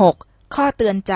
หกข้อเตือนใจ